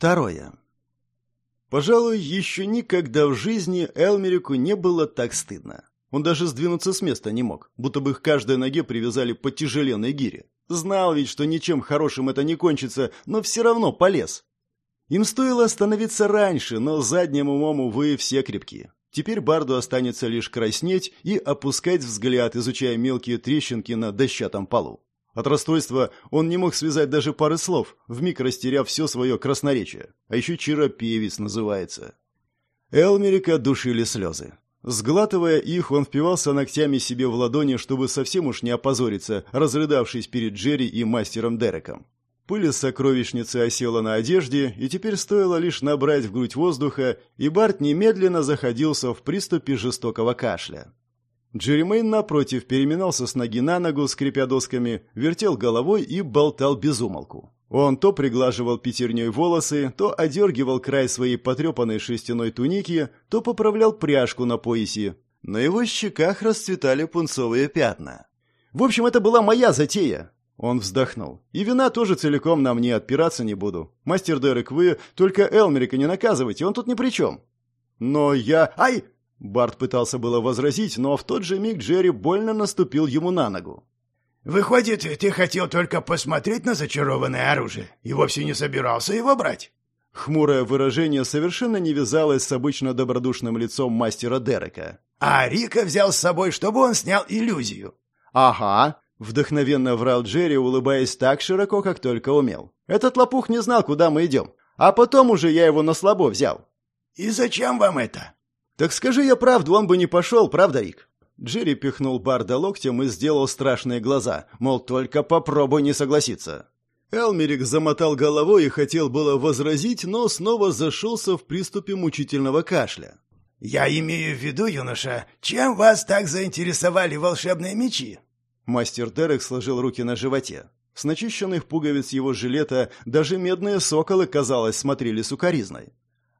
Второе. Пожалуй, еще никогда в жизни Элмерику не было так стыдно. Он даже сдвинуться с места не мог, будто бы их каждой ноге привязали по тяжеленной гире. Знал ведь, что ничем хорошим это не кончится, но все равно полез. Им стоило остановиться раньше, но задним умом, увы, все крепкие. Теперь Барду останется лишь краснеть и опускать взгляд, изучая мелкие трещинки на дощатом полу. От расстройства он не мог связать даже пары слов, вмиг растеряв все свое красноречие. А еще чаропевец называется. Элмерика душили слезы. Сглатывая их, он впивался ногтями себе в ладони, чтобы совсем уж не опозориться, разрыдавшись перед Джерри и мастером Дереком. Пыль сокровищницы осела на одежде, и теперь стоило лишь набрать в грудь воздуха, и Барт немедленно заходился в приступе жестокого кашля. Джеремейн, напротив, переминался с ноги на ногу, скрипя досками, вертел головой и болтал безумолку. Он то приглаживал пятерней волосы, то одергивал край своей потрепанной шерстяной туники, то поправлял пряжку на поясе. На его щеках расцветали пунцовые пятна. «В общем, это была моя затея!» Он вздохнул. «И вина тоже целиком на мне, отпираться не буду. Мастер Дерек, вы только Элмерика не наказывайте, он тут ни при чем». «Но я... Ай!» Барт пытался было возразить, но в тот же миг Джерри больно наступил ему на ногу. «Выходит, ты хотел только посмотреть на зачарованное оружие и вовсе не собирался его брать?» Хмурое выражение совершенно не вязалось с обычно добродушным лицом мастера Дерека. «А Рика взял с собой, чтобы он снял иллюзию». «Ага», Вдохновенно врал Джерри, улыбаясь так широко, как только умел. «Этот лопух не знал, куда мы идем. А потом уже я его на слабо взял». «И зачем вам это?» «Так скажи я правду, он бы не пошел, правда, Рик?» Джерри пихнул Барда локтем и сделал страшные глаза, мол, только попробуй не согласиться. Элмерик замотал головой и хотел было возразить, но снова зашелся в приступе мучительного кашля. «Я имею в виду, юноша, чем вас так заинтересовали волшебные мечи?» Мастер Дерек сложил руки на животе. С начищенных пуговиц его жилета даже медные соколы, казалось, смотрели сукоризной.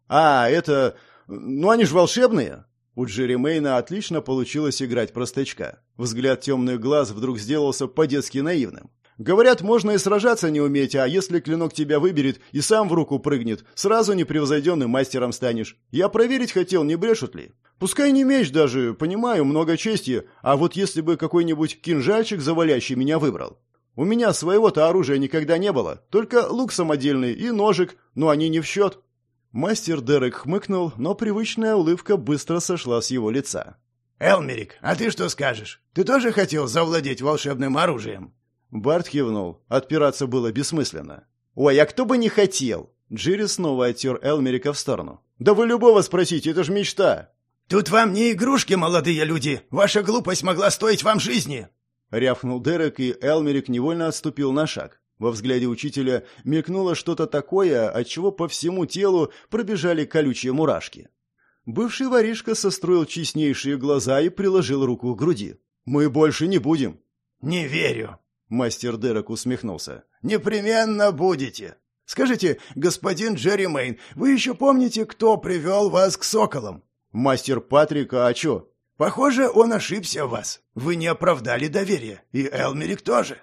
«А, это... Ну, они же волшебные!» У Джерри Мейна отлично получилось играть простачка. Взгляд темных глаз вдруг сделался по-детски наивным. «Говорят, можно и сражаться не уметь, а если клинок тебя выберет и сам в руку прыгнет, сразу непревзойденным мастером станешь. Я проверить хотел, не брешут ли?» Пускай не меч даже, понимаю, много чести, а вот если бы какой-нибудь кинжальчик завалящий меня выбрал. У меня своего-то оружия никогда не было, только лук самодельный и ножик, но они не в счет». Мастер Дерек хмыкнул, но привычная улыбка быстро сошла с его лица. «Элмерик, а ты что скажешь? Ты тоже хотел завладеть волшебным оружием?» Барт кивнул. Отпираться было бессмысленно. «Ой, а кто бы не хотел?» Джерри снова оттер Элмерика в сторону. «Да вы любого спросите, это ж мечта!» «Тут вам не игрушки, молодые люди! Ваша глупость могла стоить вам жизни!» Рявкнул Дерек, и Элмерик невольно отступил на шаг. Во взгляде учителя мелькнуло что-то такое, от чего по всему телу пробежали колючие мурашки. Бывший воришка состроил честнейшие глаза и приложил руку к груди. «Мы больше не будем». «Не верю», — мастер Дерек усмехнулся. «Непременно будете. Скажите, господин Джерри Мэйн, вы еще помните, кто привел вас к соколам?» «Мастер Патрик, а чё?» «Похоже, он ошибся в вас. Вы не оправдали доверие. И Элмерик тоже».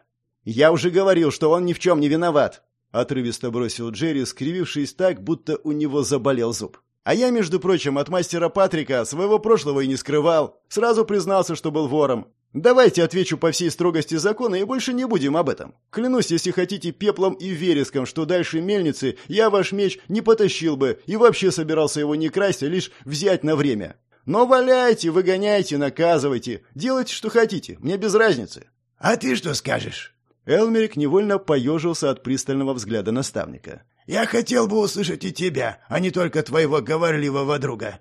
«Я уже говорил, что он ни в чем не виноват», — отрывисто бросил Джерри, скривившись так, будто у него заболел зуб. «А я, между прочим, от мастера Патрика своего прошлого и не скрывал. Сразу признался, что был вором. Давайте отвечу по всей строгости закона и больше не будем об этом. Клянусь, если хотите, пеплом и вереском, что дальше мельницы я ваш меч не потащил бы и вообще собирался его не красть, а лишь взять на время. Но валяйте, выгоняйте, наказывайте, делайте, что хотите, мне без разницы». «А ты что скажешь?» Элмерик невольно поежился от пристального взгляда наставника. «Я хотел бы услышать и тебя, а не только твоего говорливого друга.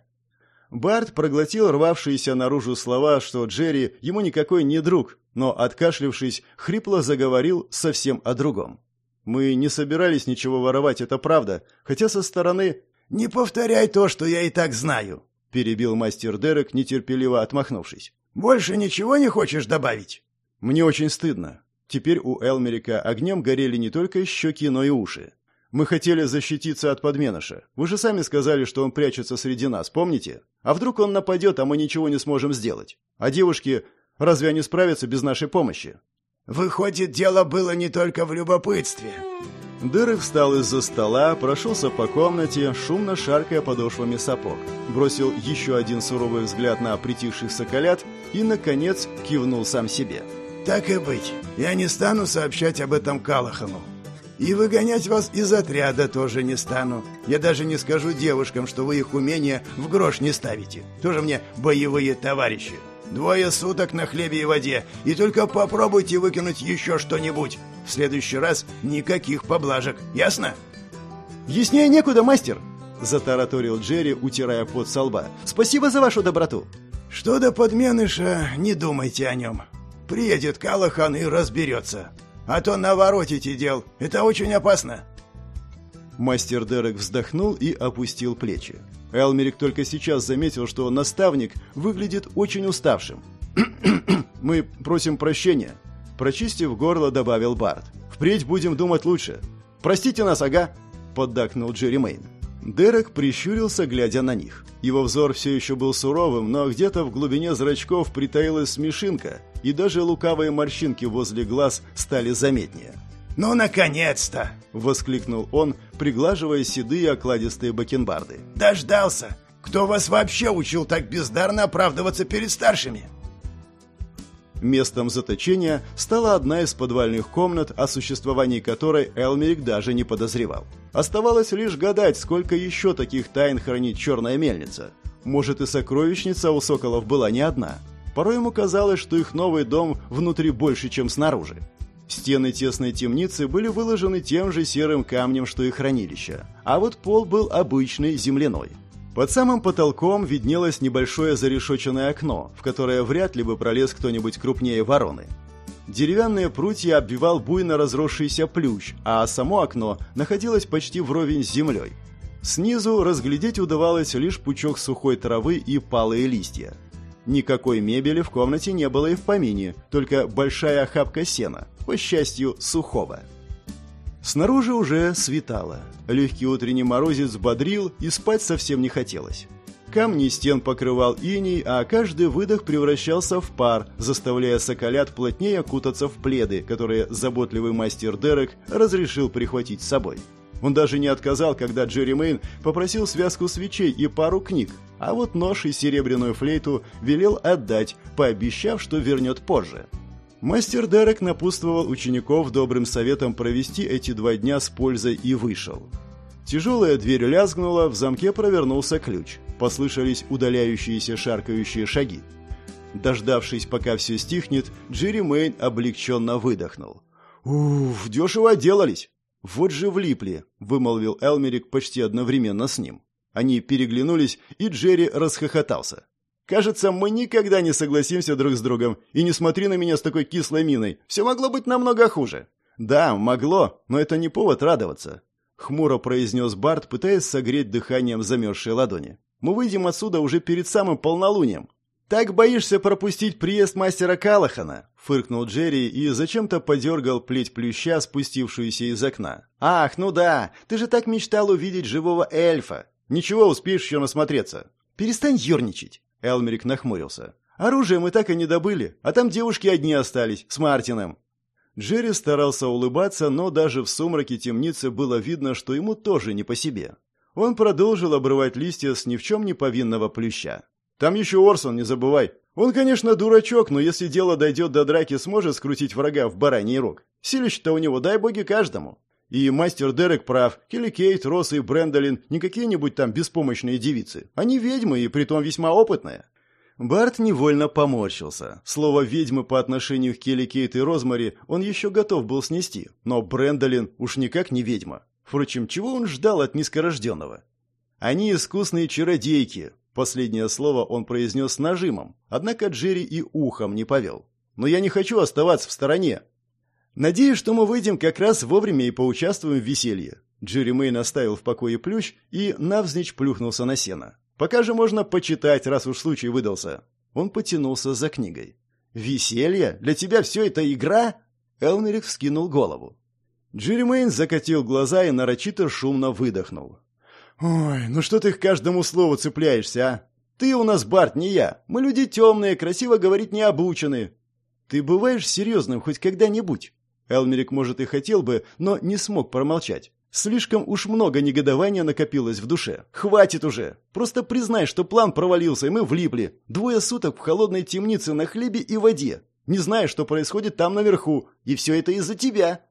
Барт проглотил рвавшиеся наружу слова, что Джерри ему никакой не друг, но, откашлившись, хрипло заговорил совсем о другом. «Мы не собирались ничего воровать, это правда, хотя со стороны...» «Не повторяй то, что я и так знаю», — перебил мастер Дерек, нетерпеливо отмахнувшись. «Больше ничего не хочешь добавить?» «Мне очень стыдно. Теперь у Элмерика огнем горели не только щеки, но и уши. Мы хотели защититься от подменыша. Вы же сами сказали, что он прячется среди нас, помните? А вдруг он нападет, а мы ничего не сможем сделать? А девушки, разве они справятся без нашей помощи?» «Выходит, дело было не только в любопытстве». Дерек встал из-за стола, прошелся по комнате, шумно шаркая подошвами сапог. Бросил еще один суровый взгляд на притихших соколят и, наконец, кивнул сам себе. «Так и быть. Я не стану сообщать об этом Калахану. И выгонять вас из отряда тоже не стану. Я даже не скажу девушкам, что вы их умения в грош не ставите. Тоже мне боевые товарищи. Двое суток на хлебе и воде, и только попробуйте выкинуть еще что-нибудь. В следующий раз никаких поблажек, ясно? Яснее некуда, мастер, затараторил Джерри, утирая пот со лба. Спасибо за вашу доброту. Что до подменыша, не думайте о нем. Приедет Калахан и разберется. А то наворотите дел. Это очень опасно. Мастер Дерек вздохнул и опустил плечи. Элмерик только сейчас заметил, что наставник выглядит очень уставшим. «Мы просим прощения», – прочистив горло, добавил Барт. «Впредь будем думать лучше. Простите нас, ага», – поддакнул Джерри Мейн. Дерек прищурился, глядя на них. Его взор все еще был суровым, но где-то в глубине зрачков притаилась смешинка, и даже лукавые морщинки возле глаз стали заметнее. «Ну, наконец-то!» — воскликнул он, приглаживая седые окладистые бакенбарды. «Дождался! Кто вас вообще учил так бездарно оправдываться перед старшими?» Местом заточения стала одна из подвальных комнат, о существовании которой Элмерик даже не подозревал. Оставалось лишь гадать, сколько еще таких тайн хранит черная мельница. Может и сокровищница у соколов была не одна. Порой ему казалось, что их новый дом внутри больше, чем снаружи. Стены тесной темницы были выложены тем же серым камнем, что и хранилище, а вот пол был обычный, земляной. Под самым потолком виднелось небольшое зарешоченное окно, в которое вряд ли бы пролез кто-нибудь крупнее вороны. Деревянные прутья обвивал буйно разросшийся плющ, а само окно находилось почти вровень с землей. Снизу разглядеть удавалось лишь пучок сухой травы и палые листья. Никакой мебели в комнате не было и в помине, только большая охапка сена, по счастью, сухого. Снаружи уже светало. Легкий утренний морозец бодрил, и спать совсем не хотелось. Камни стен покрывал иней, а каждый выдох превращался в пар, заставляя соколят плотнее окутаться в пледы, которые заботливый мастер Дерек разрешил прихватить с собой. Он даже не отказал, когда Джерри Мэйн попросил связку свечей и пару книг, а вот нож и серебряную флейту велел отдать, пообещав, что вернет позже. Мастер Дерек напутствовал учеников добрым советом провести эти два дня с пользой и вышел. Тяжелая дверь лязгнула, в замке провернулся ключ. Послышались удаляющиеся шаркающие шаги. Дождавшись, пока все стихнет, Джерри Мэйн облегченно выдохнул. «Уф, дешево отделались!» «Вот же влипли», — вымолвил Элмерик почти одновременно с ним. Они переглянулись, и Джерри расхохотался. «Кажется, мы никогда не согласимся друг с другом, и не смотри на меня с такой кислой миной. Все могло быть намного хуже». «Да, могло, но это не повод радоваться», — хмуро произнес Барт, пытаясь согреть дыханием замерзшие ладони. «Мы выйдем отсюда уже перед самым полнолунием. «Так боишься пропустить приезд мастера Калахана?» — фыркнул Джерри и зачем-то подергал плеть плюща, спустившуюся из окна. «Ах, ну да, ты же так мечтал увидеть живого эльфа. Ничего, успеешь еще насмотреться. Перестань ерничать!» Элмерик нахмурился. «Оружие мы так и не добыли, а там девушки одни остались, с Мартином». Джерри старался улыбаться, но даже в сумраке темницы было видно, что ему тоже не по себе. Он продолжил обрывать листья с ни в чем не повинного плюща. Там еще Орсон, не забывай. Он, конечно, дурачок, но если дело дойдет до драки, сможет скрутить врага в бараний рог. Силище-то у него, дай боги, каждому. И мастер Дерек прав. Келли Кейт, Росс и Брэндолин не какие-нибудь там беспомощные девицы. Они ведьмы, и притом весьма опытные. Барт невольно поморщился. Слово «ведьмы» по отношению к Келли Кейт и Розмари он еще готов был снести. Но Брэндолин уж никак не ведьма. Впрочем, чего он ждал от низкорожденного? Они искусные чародейки, Последнее слово он произнес с нажимом, однако Джерри и ухом не повел. «Но я не хочу оставаться в стороне. Надеюсь, что мы выйдем как раз вовремя и поучаствуем в веселье». Джерри Мэй наставил в покое плющ и навзничь плюхнулся на сено. «Пока же можно почитать, раз уж случай выдался». Он потянулся за книгой. «Веселье? Для тебя все это игра?» Элмерик вскинул голову. Джерри Мэйн закатил глаза и нарочито шумно выдохнул. «Ой, ну что ты к каждому слову цепляешься, а? Ты у нас, Барт, не я. Мы люди темные, красиво говорить не обучены. Ты бываешь серьезным хоть когда-нибудь?» Элмерик, может, и хотел бы, но не смог промолчать. Слишком уж много негодования накопилось в душе. Хватит уже. Просто признай, что план провалился, и мы влипли. Двое суток в холодной темнице на хлебе и воде. Не зная, что происходит там наверху. И все это из-за тебя.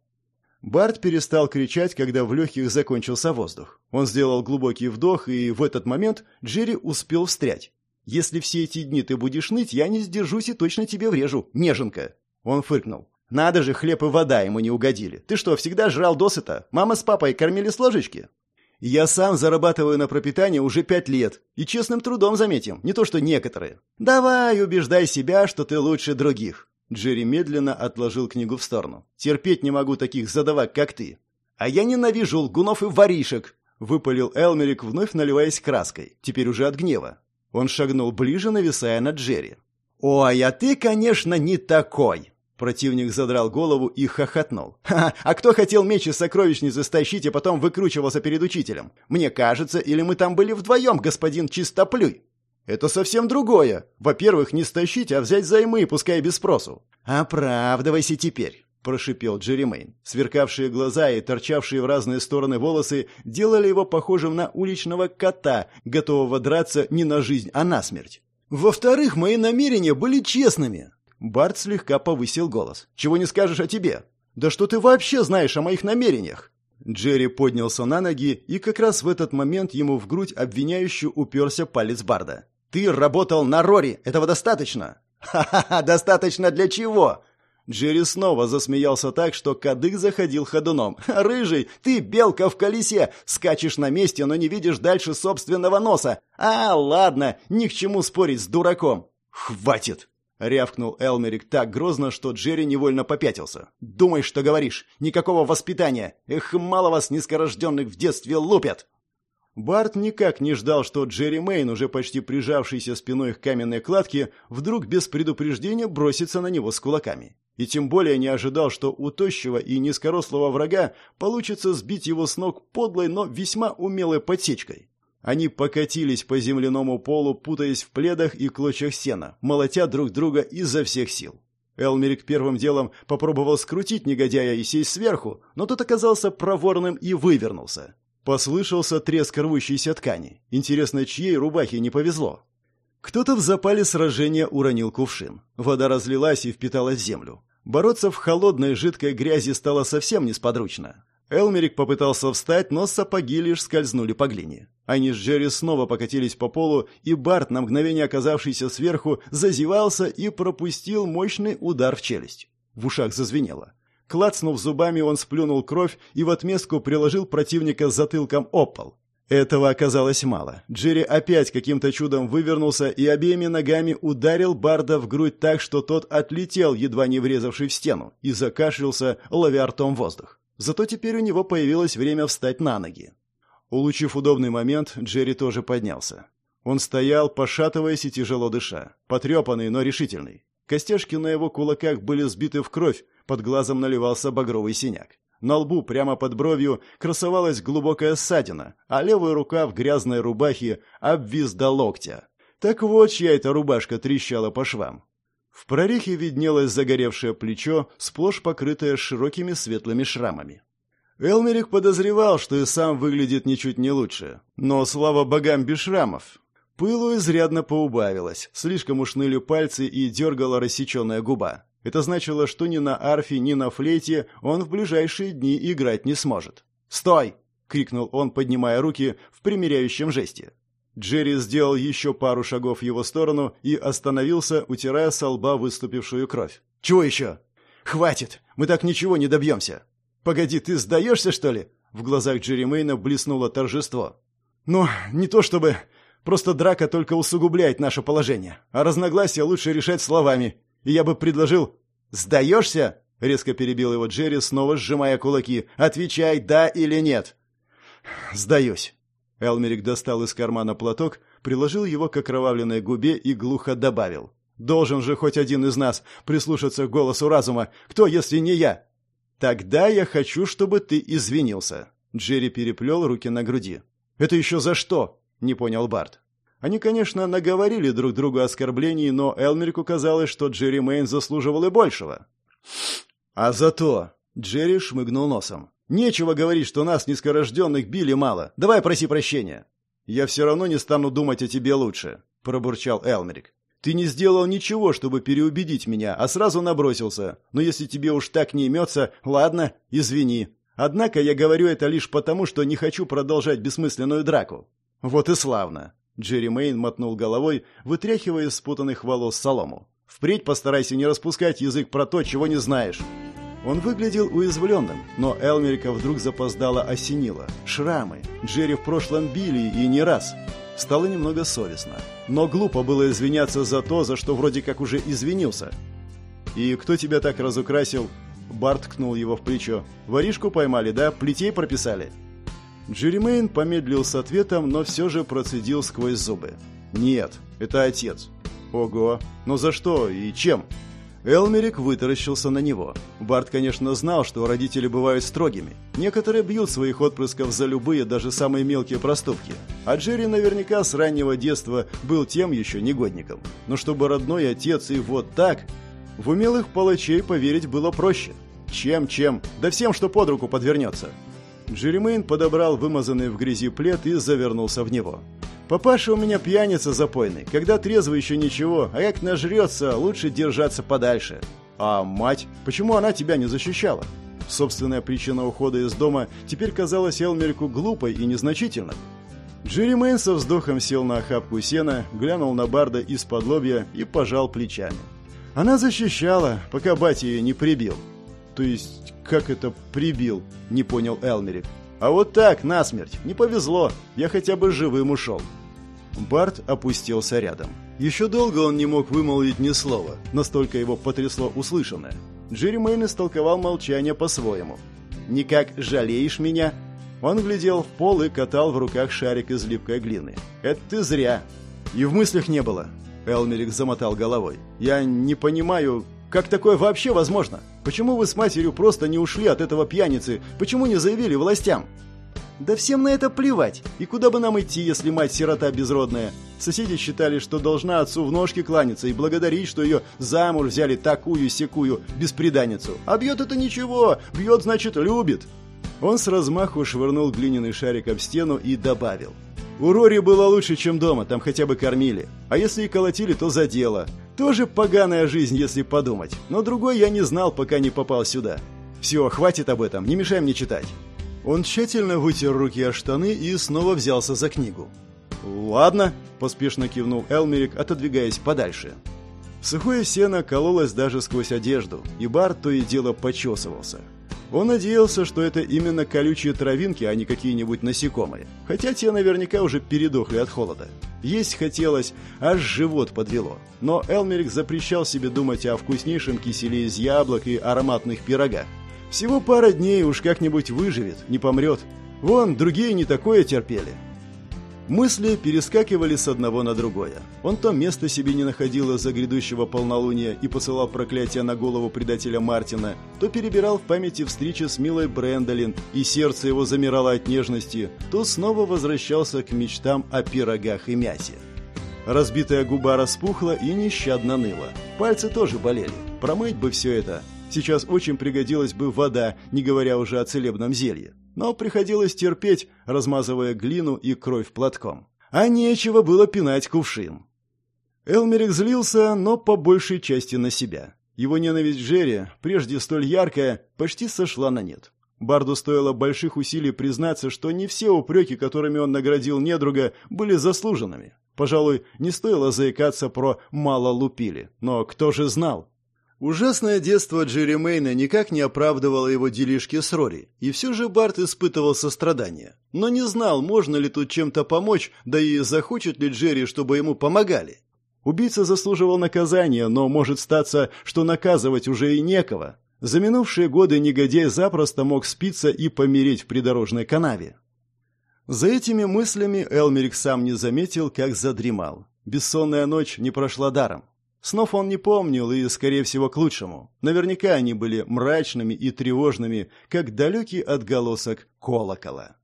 Барт перестал кричать, когда в легких закончился воздух. Он сделал глубокий вдох, и в этот момент Джерри успел встрять. «Если все эти дни ты будешь ныть, я не сдержусь и точно тебе врежу, неженка!» Он фыркнул. Надо же, хлеб и вода ему не угодили. Ты что, всегда жрал досыта? Мама с папой кормили с ложечки? Я сам зарабатываю на пропитание уже пять лет. И честным трудом заметим, не то что некоторые. Давай, убеждай себя, что ты лучше других. Джерри медленно отложил книгу в сторону. Терпеть не могу таких задавак, как ты. А я ненавижу лгунов и воришек. Выпалил Элмерик, вновь наливаясь краской, теперь уже от гнева. Он шагнул ближе, нависая над Джерри. «Ой, а ты, конечно, не такой!» Противник задрал голову и хохотнул. «Ха, а кто хотел меч из сокровищницы стащить и потом выкручивался перед учителем? Мне кажется, или мы там были вдвоем, господин Чистоплюй?» «Это совсем другое. Во-первых, не стащить, а взять займы, пускай без спросу». «Оправдывайся теперь», — прошипел Джерри Мэйн. Сверкавшие глаза и торчавшие в разные стороны волосы делали его похожим на уличного кота, готового драться не на жизнь, а на смерть. «Во-вторых, мои намерения были честными. Барт слегка повысил голос. «Чего не скажешь о тебе? Да что ты вообще знаешь о моих намерениях?» Джерри поднялся на ноги, и как раз в этот момент ему в грудь обвиняющую уперся палец Барда. «Ты работал на Рори! Этого достаточно!» «Ха-ха-ха! Достаточно для чего?» Джерри снова засмеялся так, что кадык заходил ходуном. «Рыжий, ты белка в колесе! Скачешь на месте, но не видишь дальше собственного носа! А, ладно, ни к чему спорить с дураком!» «Хватит!» — рявкнул Элмерик так грозно, что Джерри невольно попятился. «Думай, что говоришь! Никакого воспитания! Эх, мало вас, низкорожденных, в детстве лупят!» Барт никак не ждал, что Джерри Мэйн, уже почти прижавшийся спиной к каменной кладке, вдруг без предупреждения бросится на него с кулаками. И тем более не ожидал, что у тощего и низкорослого врага получится сбить его с ног подлой, но весьма умелой подсечкой. Они покатились по земляному полу, путаясь в пледах и клочьях сена, молотя друг друга изо всех сил. Элмерик первым делом попробовал скрутить негодяя и сесть сверху, но тот оказался проворным и вывернулся. Послышался треск рвущейся ткани. Интересно, чьей рубахе не повезло? Кто-то в запале сражения уронил кувшин. Вода разлилась и впиталась в землю. Бороться в холодной жидкой грязи стало совсем несподручно. Элмерик попытался встать, но сапоги лишь скользнули по глине. Они с Джерри снова покатились по полу, и Барт, на мгновение оказавшийся сверху, зазевался и пропустил мощный удар в челюсть. В ушах зазвенело. Клацнув зубами, он сплюнул кровь и в отместку приложил противника затылком об пол. Этого оказалось мало. Джерри опять каким-то чудом вывернулся и обеими ногами ударил Барда в грудь так, что тот отлетел, едва не врезавший в стену, и закашлялся, ловя ртом воздух. Зато теперь у него появилось время встать на ноги. Улучив удобный момент, Джерри тоже поднялся. Он стоял, пошатываясь и тяжело дыша, потрепанный, но решительный. Костяшки на его кулаках были сбиты в кровь, под глазом наливался багровый синяк. На лбу, прямо под бровью, красовалась глубокая ссадина, а левая рука в грязной рубахе обвис до локтя. Так вот, чья эта рубашка трещала по швам. В прорехе виднелось загоревшее плечо, сплошь покрытое широкими светлыми шрамами. Элмерик подозревал, что и сам выглядит ничуть не лучше. Но, слава богам, без шрамов. Пылу изрядно поубавилось, слишком уж ныли пальцы и дергала рассеченная губа. Это значило, что ни на арфе, ни на флейте он в ближайшие дни играть не сможет. «Стой!» — крикнул он, поднимая руки в примиряющем жесте. Джерри сделал еще пару шагов в его сторону и остановился, утирая со лба выступившую кровь. «Чего еще?» «Хватит! Мы так ничего не добьемся!» «Погоди, ты сдаешься, что ли?» В глазах Джерри Мэйна блеснуло торжество. «Ну, не то чтобы... Просто драка только усугубляет наше положение, а разногласия лучше решать словами. И я бы предложил...» «Сдаешься?» — резко перебил его Джерри, снова сжимая кулаки. «Отвечай, да или нет?» «Сдаюсь». Элмерик достал из кармана платок, приложил его к окровавленной губе и глухо добавил. «Должен же хоть один из нас прислушаться к голосу разума. Кто, если не я?» «Тогда я хочу, чтобы ты извинился». Джерри переплел руки на груди. «Это еще за что?» — не понял Барт. Они, конечно, наговорили друг другу оскорблений, но Элмерику казалось, что Джерри Мэйн заслуживал и большего. «А за то...» Джерри шмыгнул носом. «Нечего говорить, что нас, низкорожденных, били мало. Давай проси прощения». «Я все равно не стану думать о тебе лучше», — пробурчал Элмерик. «Ты не сделал ничего, чтобы переубедить меня, а сразу набросился. Но если тебе уж так не имется, ладно, извини. Однако я говорю это лишь потому, что не хочу продолжать бессмысленную драку». «Вот и славно». Джерри Мэйн мотнул головой, вытряхивая из спутанных волос солому. «Впредь постарайся не распускать язык про то, чего не знаешь». Он выглядел уязвленным, но Элмерика вдруг запоздало осенило. Шрамы. Джерри в прошлом били и не раз. Стало немного совестно. Но глупо было извиняться за то, за что вроде как уже извинился. «И кто тебя так разукрасил?» Барт ткнул его в плечо. «Воришку поймали, да? Плетей прописали?» Джеремейн помедлил с ответом, но все же процедил сквозь зубы. «Нет, это отец». «Ого! Но за что и чем?» Элмерик вытаращился на него. Барт, конечно, знал, что родители бывают строгими. Некоторые бьют своих отпрысков за любые, даже самые мелкие проступки. А Джерри наверняка с раннего детства был тем еще негодником. Но чтобы родной отец и вот так... В умелых палачей поверить было проще. Чем-чем, да всем, что под руку подвернется. Джеремейн подобрал вымазанный в грязи плед и завернулся в него. Папаша у меня пьяница запойный. Когда трезвый еще ничего, а как нажрется, лучше держаться подальше. А мать? Почему она тебя не защищала? Собственная причина ухода из дома теперь казалась Элмерику глупой и незначительной. Джерри Мэйн со вздохом сел на охапку сена, глянул на Барда из-под лобья и пожал плечами. Она защищала, пока батя ее не прибил. То есть, как это прибил, не понял Элмерик. А вот так, насмерть. Не повезло. Я хотя бы живым ушел. Барт опустился рядом. Еще долго он не мог вымолвить ни слова, настолько его потрясло услышанное. Джерри Мэйн истолковал молчание по-своему. «Никак жалеешь меня?» Он глядел в пол и катал в руках шарик из липкой глины. «Это ты зря!» «И в мыслях не было!» Элмерик замотал головой. «Я не понимаю, как такое вообще возможно? Почему вы с матерью просто не ушли от этого пьяницы? Почему не заявили властям? Да всем на это плевать. И куда бы нам идти, если мать сирота безродная? Соседи считали, что должна отцу в ножки кланяться и благодарить, что ее замуж взяли такую-секую бесприданницу. А бьет это ничего, бьет, значит, любит. Он с размаху швырнул глиняный шарик об стену и добавил. У Рори было лучше, чем дома, там хотя бы кормили. А если и колотили, то за дело. Тоже поганая жизнь, если подумать. Но другой я не знал, пока не попал сюда. Все, хватит об этом, не мешай мне читать. Он тщательно вытер руки о штаны и снова взялся за книгу. «Ладно», – поспешно кивнул Элмерик, отодвигаясь подальше. Сухое сено кололось даже сквозь одежду, и бар то и дело почесывался. Он надеялся, что это именно колючие травинки, а не какие-нибудь насекомые. Хотя те наверняка уже передохли от холода. Есть хотелось, аж живот подвело. Но Элмерик запрещал себе думать о вкуснейшем киселе из яблок и ароматных пирогах. Всего пара дней уж как-нибудь выживет, не помрет. Вон, другие не такое терпели. Мысли перескакивали с одного на другое. Он то место себе не находил из-за грядущего полнолуния и посылал проклятие на голову предателя Мартина, то перебирал в памяти встречи с милой Брэндолин, и сердце его замирало от нежности, то снова возвращался к мечтам о пирогах и мясе. Разбитая губа распухла и нещадно ныла. Пальцы тоже болели. Промыть бы все это. Сейчас очень пригодилась бы вода, не говоря уже о целебном зелье но приходилось терпеть, размазывая глину и кровь платком. А нечего было пинать кувшин. Элмерик злился, но по большей части на себя. Его ненависть Джерри, прежде столь яркая, почти сошла на нет. Барду стоило больших усилий признаться, что не все упреки, которыми он наградил недруга, были заслуженными. Пожалуй, не стоило заикаться про «мало лупили». Но кто же знал? Ужасное детство Джерри Мэйна никак не оправдывало его делишки с Рори, и все же Барт испытывал сострадание. Но не знал, можно ли тут чем-то помочь, да и захочет ли Джерри, чтобы ему помогали. Убийца заслуживал наказания, но может статься, что наказывать уже и некого. За минувшие годы негодяй запросто мог спиться и помереть в придорожной канаве. За этими мыслями Элмерик сам не заметил, как задремал. Бессонная ночь не прошла даром. Снов он не помнил, и, скорее всего, к лучшему. Наверняка они были мрачными и тревожными, как далекий отголосок колокола.